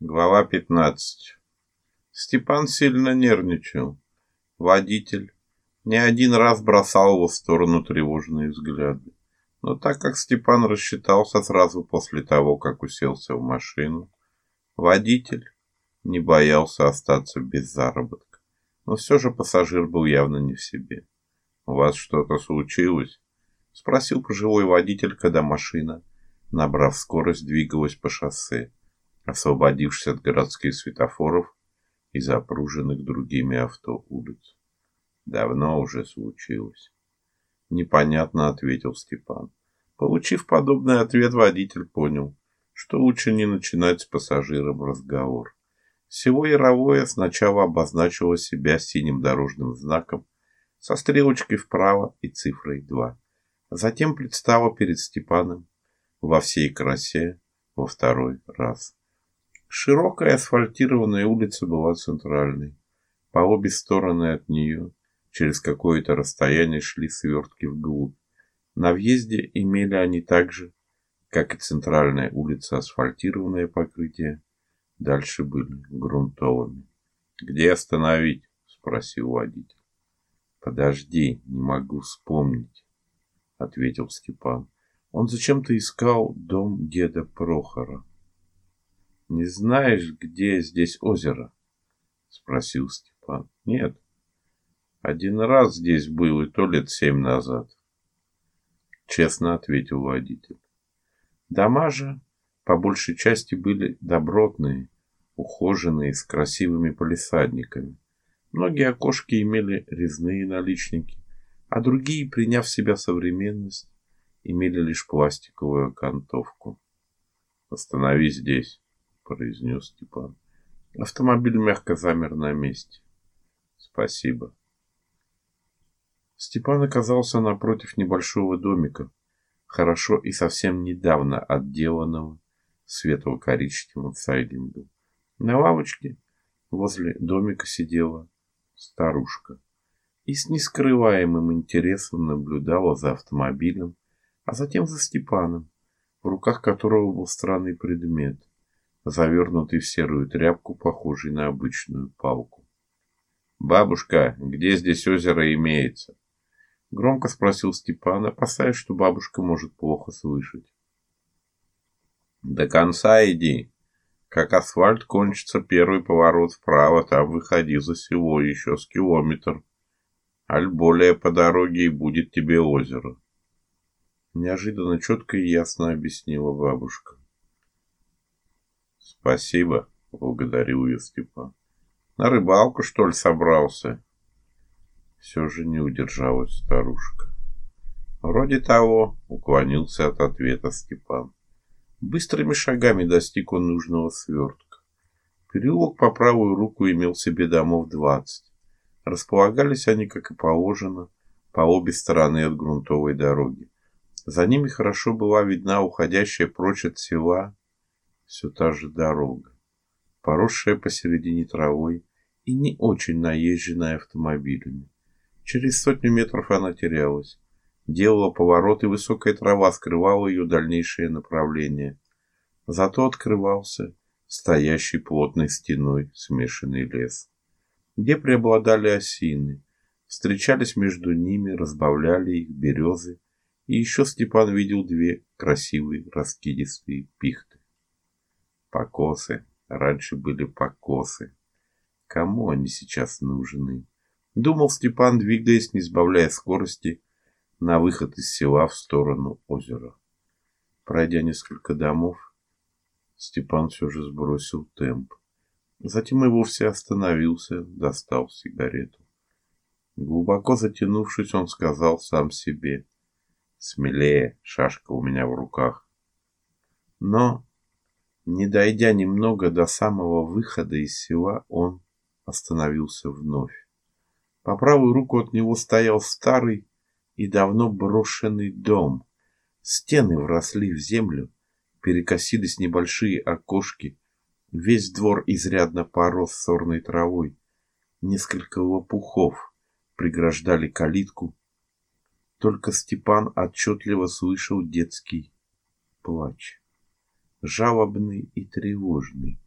Глава 15. Степан сильно нервничал. Водитель не один раз бросал его в сторону тревожные взгляды. Но так как Степан рассчитался сразу после того, как уселся в машину, водитель не боялся остаться без заработка. Но все же пассажир был явно не в себе. «У вас что-то случилось?» — спросил пожилой водитель, когда машина, набрав скорость, двигалась по шоссе освободившись от городских светофоров и запруженных другими авто улиц. Давно уже случилось. Непонятно ответил Степан. Получив подобный ответ, водитель понял, что лучше не начинать с пассажиром разговор. Всего Яровое сначала обозначило себя синим дорожным знаком со стрелочкой вправо и цифрой 2. Затем предстало перед Степаном во всей красе во второй раз. Широкая асфальтированная улица была центральной. По обе стороны от нее через какое-то расстояние шли свертки вглубь. На въезде имели они также, как и центральная улица, асфальтированное покрытие. Дальше были грунтовыми. «Где остановить?» – спросил водитель. «Подожди, не могу вспомнить», – ответил Степан. Он зачем-то искал дом деда Прохора. Не знаешь, где здесь озеро? Спросил Степан. Нет. Один раз здесь был, и то лет семь назад. Честно ответил водитель. Дома же по большей части были добротные, ухоженные, с красивыми полисадниками. Многие окошки имели резные наличники, а другие, приняв в себя современность, имели лишь пластиковую окантовку. Остановись здесь, произнес Степан. Автомобиль мягко замер на месте. Спасибо. Степан оказался напротив небольшого домика, хорошо и совсем недавно отделанного светло-коричневым сайдингом. На лавочке возле домика сидела старушка и с нескрываемым интересом наблюдала за автомобилем, а затем за Степаном, в руках которого был странный предмет завернутый в серую тряпку, похожий на обычную палку. «Бабушка, где здесь озеро имеется?» Громко спросил Степан, опасаясь, что бабушка может плохо слышать. «До конца иди. Как асфальт кончится первый поворот вправо, там выходи за село еще с километр. Аль более по дороге и будет тебе озеро». Неожиданно четко и ясно объяснила бабушка. Спасибо, благодарил ее Степан. На рыбалку, что ли, собрался? Все же не удержалась старушка. Вроде того, уклонился от ответа Степан. Быстрыми шагами достиг он нужного свертка. Переулок по правую руку имел себе домов двадцать. Располагались они, как и положено, по обе стороны от грунтовой дороги. За ними хорошо была видна уходящая прочь от села все та же дорога, поросшая посередине травой и не очень наезженная автомобилями. Через сотню метров она терялась, делала поворот, и высокая трава скрывала ее дальнейшее направление. Зато открывался стоящий плотной стеной смешанный лес, где преобладали осины, встречались между ними, разбавляли их березы, и еще Степан видел две красивые раскидистые пихты. Покосы. Раньше были покосы. Кому они сейчас нужны? Думал Степан, двигаясь, не сбавляя скорости, на выход из села в сторону озера. Пройдя несколько домов, Степан все же сбросил темп. Затем и вовсе остановился, достал сигарету. Глубоко затянувшись, он сказал сам себе. Смелее, шашка у меня в руках. Но не дойдя немного до самого выхода из села, он остановился вновь. По правую руку от него стоял старый и давно брошенный дом. Стены вросли в землю, перекосились небольшие окошки. Весь двор изрядно порос сорной травой. Несколько лопухов преграждали калитку. Только Степан отчетливо слышал детский плач жалобный и тревожный.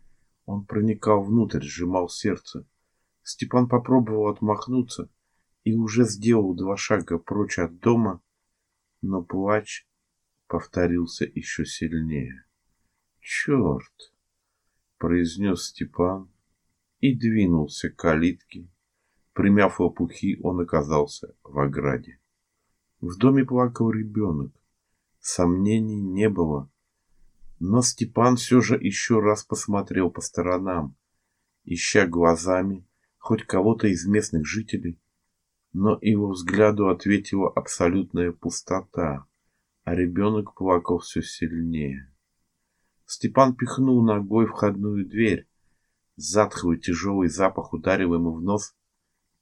Он проникал внутрь, сжимал сердце. Степан попробовал отмахнуться и уже сделал два шага прочь от дома, но плач повторился еще сильнее. «Черт!» — произнес Степан и двинулся к калитке. Примяв лопухи, он оказался в ограде. В доме плакал ребенок. Сомнений не было. Но Степан все же еще раз посмотрел по сторонам, ища глазами хоть кого-то из местных жителей, но его взгляду ответила абсолютная пустота, а ребенок плакал все сильнее. Степан пихнул ногой входную дверь. Затхлый тяжелый запах ударил ему в нос,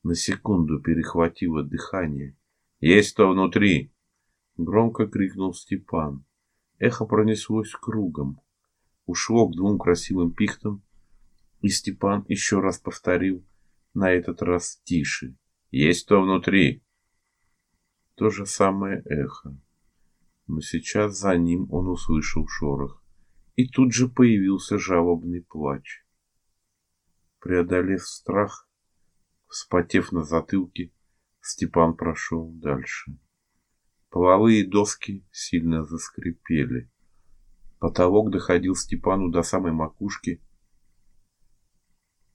на секунду перехватило дыхание. «Есть кто внутри!» — громко крикнул Степан. Эхо пронеслось кругом, ушло к двум красивым пихтам, и Степан еще раз повторил, на этот раз тише. «Есть кто внутри!» То же самое эхо. Но сейчас за ним он услышал шорох, и тут же появился жалобный плач. Преодолев страх, вспотев на затылке, Степан прошел дальше. Половые доски сильно заскрипели. Потолок доходил Степану до самой макушки,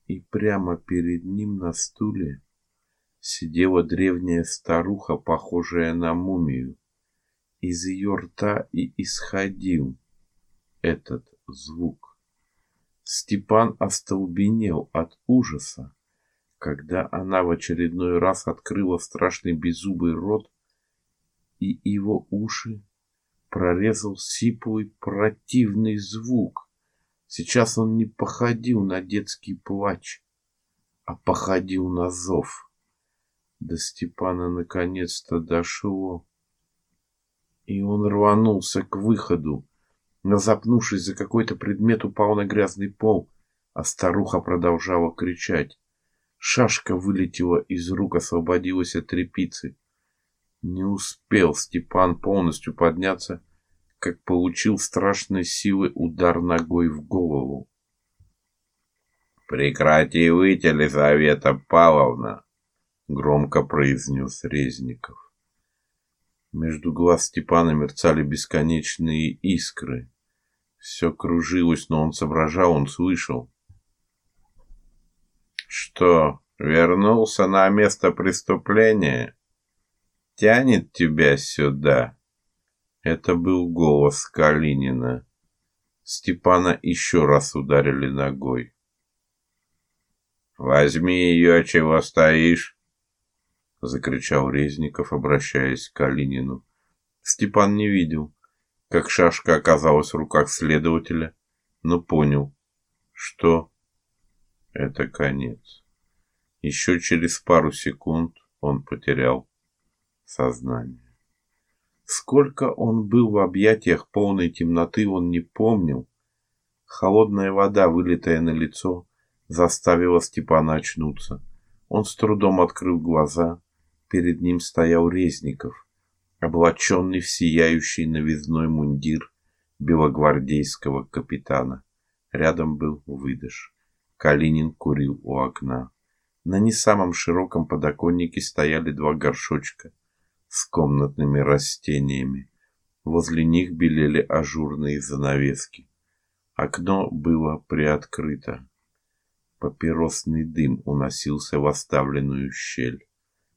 и прямо перед ним на стуле сидела древняя старуха, похожая на мумию. Из ее рта и исходил этот звук. Степан остолбенел от ужаса, когда она в очередной раз открыла страшный беззубый рот и его уши прорезал сиплый противный звук. Сейчас он не походил на детский плач, а походил на зов. До Степана наконец-то дошло, и он рванулся к выходу, но запнувшись за какой-то предмет, упал на грязный пол, а старуха продолжала кричать. Шашка вылетела из рук, освободилась от тряпицы. Не успел Степан полностью подняться, как получил страшной силы удар ногой в голову. Прекрати выйти, Елизавета Павловна, громко произнес Резников. Между глаз Степана мерцали бесконечные искры. Все кружилось, но он соображал, он слышал. Что, вернулся на место преступления? Тянет тебя сюда. Это был голос Калинина. Степана еще раз ударили ногой. Возьми ее, чего стоишь, закричал Резников, обращаясь к Калинину. Степан не видел, как шашка оказалась в руках следователя, но понял, что это конец. Еще через пару секунд он потерял сознание. Сколько он был в объятиях полной темноты, он не помнил. Холодная вода, вылитая на лицо, заставила Степана очнуться. Он с трудом открыл глаза. Перед ним стоял Резников, облаченный в сияющий новизной мундир белогвардейского капитана. Рядом был выдыш. Калинин курил у окна. На не самом широком подоконнике стояли два горшочка – с комнатными растениями. Возле них белели ажурные занавески. Окно было приоткрыто. Папиросный дым уносился в оставленную щель.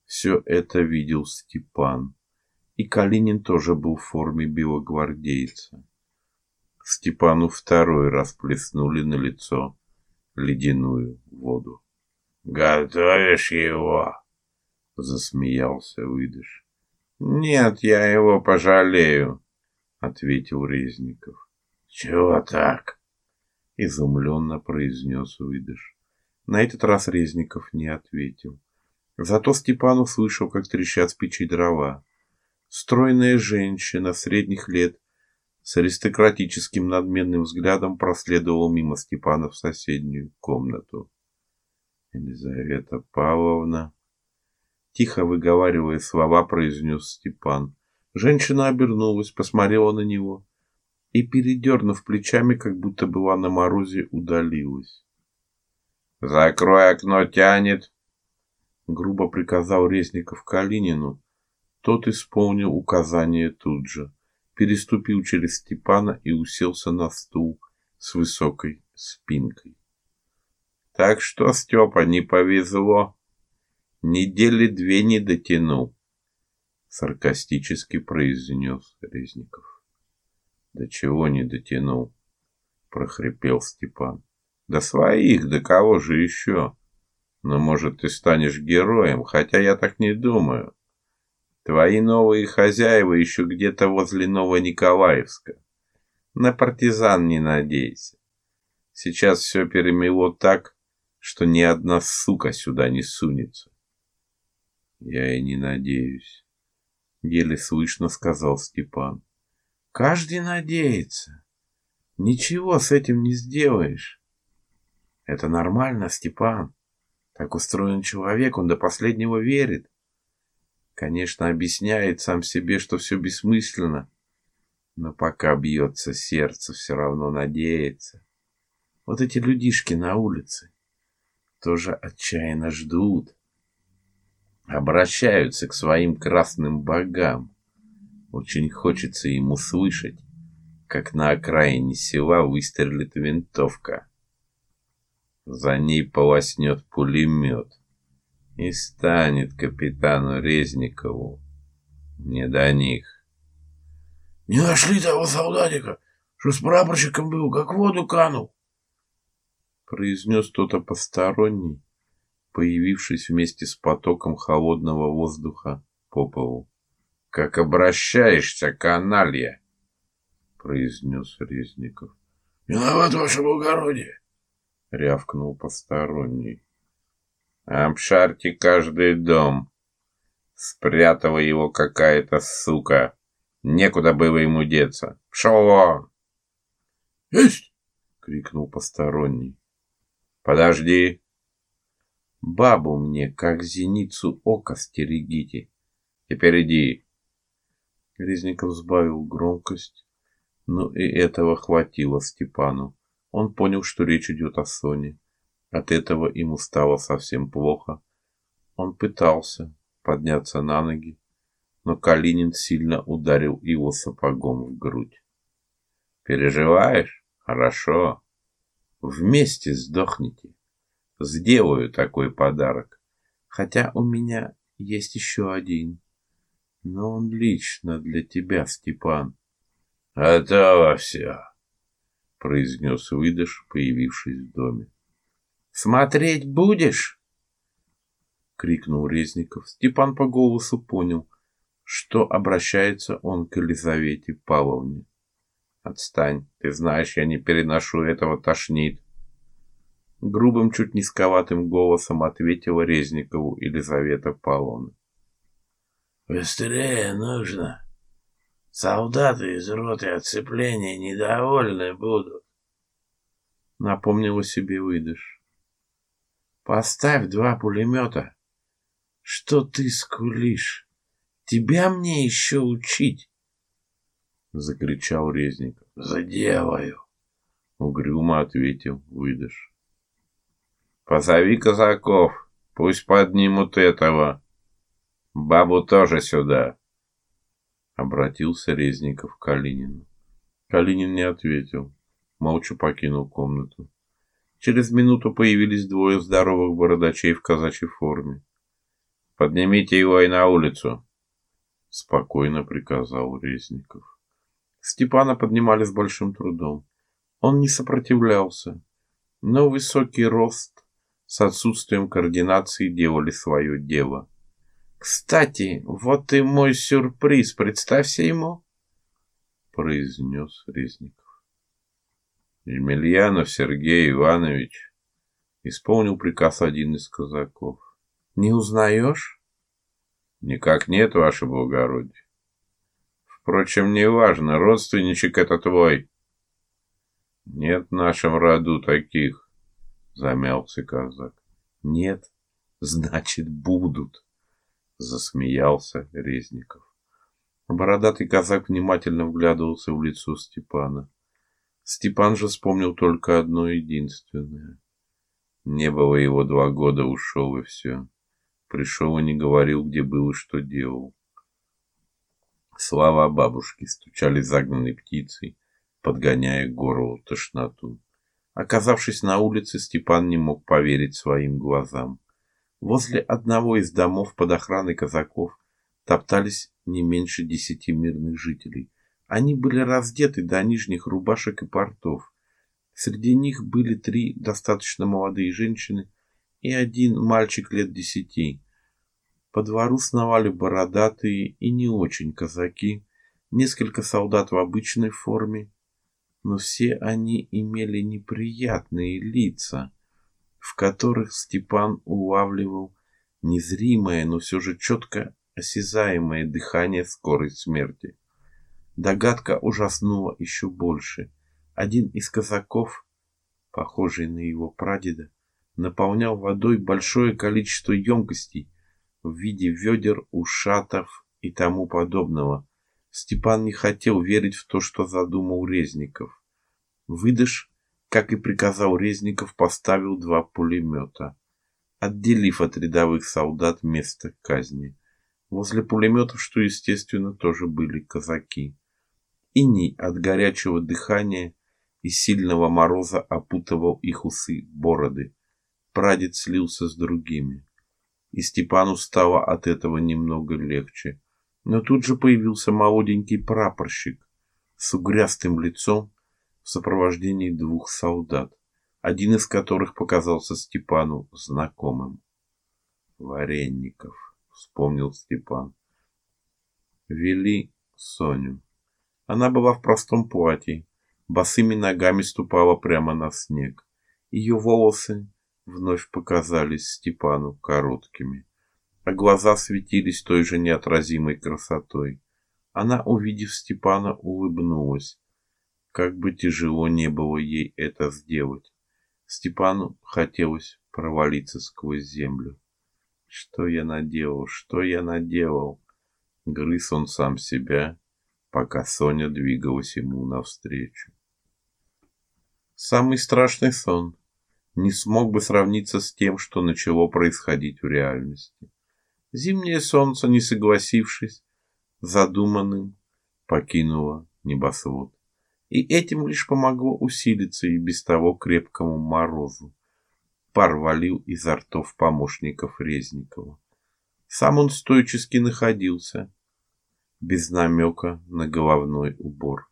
Все это видел Степан. И Калинин тоже был в форме белогвардейца. Степану второй раз плеснули на лицо ледяную воду. «Готовишь его?» — засмеялся выдыш. Нет, я его пожалею, ответил Резников. Чего так? изумленно произнес выдыш. На этот раз Резников не ответил. Зато Степан услышал, как трещат с печи дрова. Стройная женщина средних лет с аристократическим надменным взглядом проследовала мимо Степана в соседнюю комнату. Елизавета Павловна тихо выговаривая слова, произнес Степан. Женщина обернулась, посмотрела на него и, передернув плечами, как будто была на морозе, удалилась. «Закрой окно, тянет!» Грубо приказал Резников Калинину. Тот исполнил указание тут же, переступил через Степана и уселся на стул с высокой спинкой. Так что, Степа, не повезло. Недели две не дотянул, саркастически произнес Резников. Да чего не дотянул, прохрипел Степан. Да своих, да кого же еще? Но может ты станешь героем, хотя я так не думаю. Твои новые хозяева еще где-то возле Новониколаевска. На партизан не надейся. Сейчас все перемело так, что ни одна сука сюда не сунется. Я и не надеюсь, еле слышно сказал Степан. Каждый надеется. Ничего с этим не сделаешь. Это нормально, Степан. Так устроен человек, он до последнего верит. Конечно, объясняет сам себе, что все бессмысленно, но пока бьется сердце, все равно надеется. Вот эти людишки на улице тоже отчаянно ждут, обращаются к своим красным богам. Очень хочется им услышать, как на окраине села выстрелит винтовка. За ней полоснет пулемет, и станет капитану Резникову не до них. Не нашли того солдатика, что с прапорщиком был, как воду канул произнес кто-то посторонний, появившись вместе с потоком холодного воздуха по полу. Как обращаешься, каналья, произнес Резников. Виноват, ваше благородие, рявкнул посторонний. Обшарьте каждый дом. Спрятала его какая-то сука. Некуда было ему деться. Пшел Есть! крикнул посторонний. Подожди. Бабу мне, как зеницу ока, стерегите. Теперь иди. Резников сбавил громкость, но и этого хватило Степану. Он понял, что речь идет о Соне. От этого ему стало совсем плохо. Он пытался подняться на ноги, но Калинин сильно ударил его сапогом в грудь. Переживаешь? Хорошо. Вместе сдохните. Сделаю такой подарок. Хотя у меня есть еще один. Но он лично для тебя, Степан. Готово все, произнес выдыш, появившись в доме. Смотреть будешь? крикнул Резников. Степан по голосу понял, что обращается он к Елизавете Павловне. Отстань. Ты знаешь, я не переношу этого, тошнит. Грубым, чуть низковатым голосом ответила Резникову Елизавета Павловна. Быстрее нужно. Солдаты из роты отцепления недовольны будут. Напомнила себе выдыш. Поставь два пулемета. Что ты скулишь? Тебя мне еще учить закричал Резников. Заделаю, угрюмо ответил выдыш. Позови казаков, пусть поднимут этого. Бабу тоже сюда. Обратился Резников к Калинину. Калинин не ответил, молча покинул комнату. Через минуту появились двое здоровых бородачей в казачьей форме. Поднимите его и на улицу, спокойно приказал Резников. Степана поднимали с большим трудом. Он не сопротивлялся, но высокий рост с отсутствием координации делали свое дело. Кстати, вот и мой сюрприз, представься ему, произнес Резников. Емельянов Сергей Иванович исполнил приказ один из казаков. Не узнаешь? Никак нет, ваше благородие. Впрочем, неважно, родственничек это твой. Нет в нашем роду таких, замялся казак. Нет, значит, будут, засмеялся Резников. Бородатый казак внимательно вглядывался в лицо Степана. Степан же вспомнил только одно единственное. Не было его два года, ушел и все. Пришел и не говорил, где был и что делал. Слова бабушки стучали загнанной птицей, подгоняя к горлу тошноту. Оказавшись на улице, Степан не мог поверить своим глазам. Возле одного из домов под охраной казаков топтались не меньше десяти мирных жителей. Они были раздеты до нижних рубашек и портов. Среди них были три достаточно молодые женщины и один мальчик лет десяти. По двору сновали бородатые и не очень казаки, несколько солдат в обычной форме, но все они имели неприятные лица, в которых Степан улавливал незримое, но все же четко осязаемое дыхание скорой смерти. Догадка ужаснула еще больше. Один из казаков, похожий на его прадеда, наполнял водой большое количество емкостей в виде ведер, ушатов и тому подобного. Степан не хотел верить в то, что задумал Резников. Выдыш, как и приказал Резников, поставил два пулемета, отделив от рядовых солдат место казни. Возле пулеметов, что естественно, тоже были казаки. Иней от горячего дыхания и сильного мороза опутывал их усы, бороды. Прадед слился с другими. И Степану стало от этого немного легче. Но тут же появился молоденький прапорщик с угрястым лицом в сопровождении двух солдат, один из которых показался Степану знакомым. Варенников, вспомнил Степан. Вели Соню. Она была в простом платье, босыми ногами ступала прямо на снег. Ее волосы вновь показались Степану короткими, а глаза светились той же неотразимой красотой. Она, увидев Степана, улыбнулась. Как бы тяжело не было ей это сделать. Степану хотелось провалиться сквозь землю. Что я наделал? Что я наделал? Грыз он сам себя пока Соня двигалась ему навстречу. Самый страшный сон не смог бы сравниться с тем, что начало происходить в реальности. Зимнее солнце, не согласившись, задуманным, покинуло небосвод. И этим лишь помогло усилиться и без того крепкому морозу. Пар валил изо ртов помощников Резникова. Сам он стоически находился, без намека на головной убор.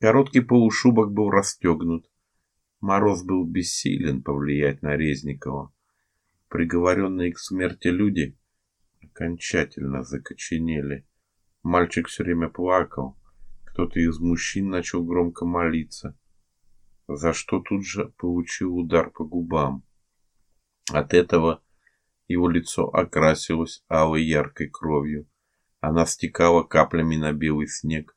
Короткий полушубок был расстегнут. Мороз был бессилен повлиять на Резникова. Приговоренные к смерти люди окончательно закоченели. Мальчик все время плакал. Кто-то из мужчин начал громко молиться, за что тут же получил удар по губам. От этого его лицо окрасилось алой яркой кровью. Она стекала каплями на белый снег,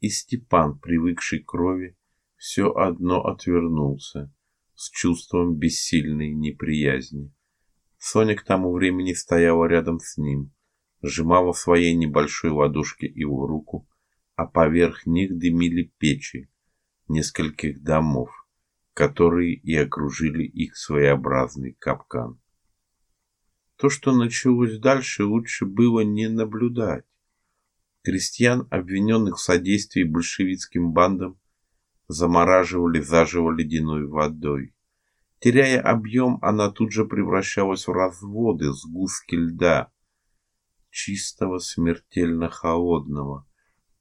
и Степан, привыкший к крови, все одно отвернулся с чувством бессильной неприязни. Соня к тому времени стояла рядом с ним, сжимала в своей небольшой ладошке его руку, а поверх них дымили печи нескольких домов, которые и окружили их своеобразный капкан. То, что началось дальше, лучше было не наблюдать. Крестьян, обвиненных в содействии большевистским бандам, замораживали заживо ледяной водой. Теряя объем, она тут же превращалась в разводы, сгустки льда, чистого, смертельно холодного.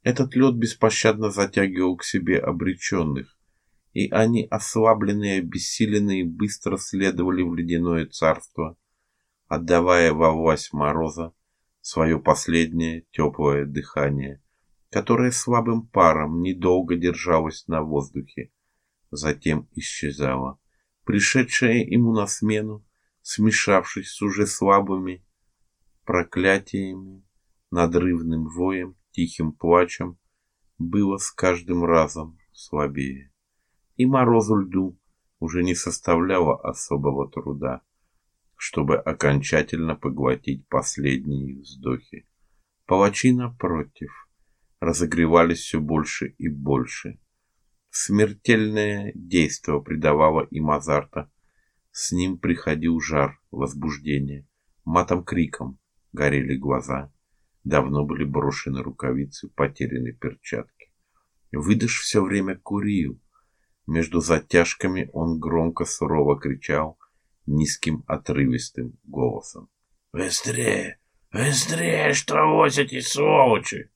Этот лед беспощадно затягивал к себе обреченных, и они, ослабленные, обессиленные, быстро следовали в ледяное царство, отдавая во власть мороза свое последнее теплое дыхание, которое слабым паром недолго держалось на воздухе, затем исчезало. Пришедшее ему на смену, смешавшись с уже слабыми проклятиями, надрывным воем, тихим плачем, было с каждым разом слабее. И морозу льду уже не составляло особого труда чтобы окончательно поглотить последние вздохи. Палачи напротив разогревались все больше и больше. Смертельное действо придавало им азарта. С ним приходил жар, возбуждение, матом криком горели глаза. Давно были брошены рукавицы, потеряны перчатки. Выдыш все время курил. Между затяжками он громко сурово кричал низким отрывистым голосом: "Быстрее, быстрее, что вот эти сволочи!"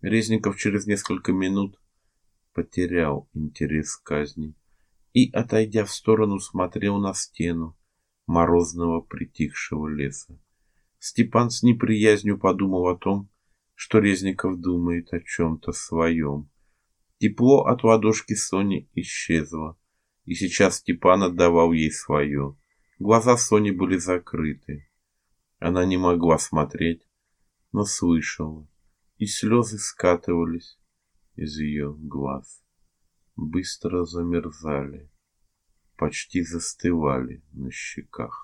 Резников через несколько минут потерял интерес к казни и, отойдя в сторону, смотрел на стену морозного притихшего леса. Степан с неприязнью подумал о том, что Резников думает о чем то своем. Тепло от ладошки Сони исчезло, и сейчас Степан отдавал ей свое. Глаза Сони были закрыты. Она не могла смотреть, но слышала, и слезы скатывались из ее глаз. Быстро замерзали, почти застывали на щеках.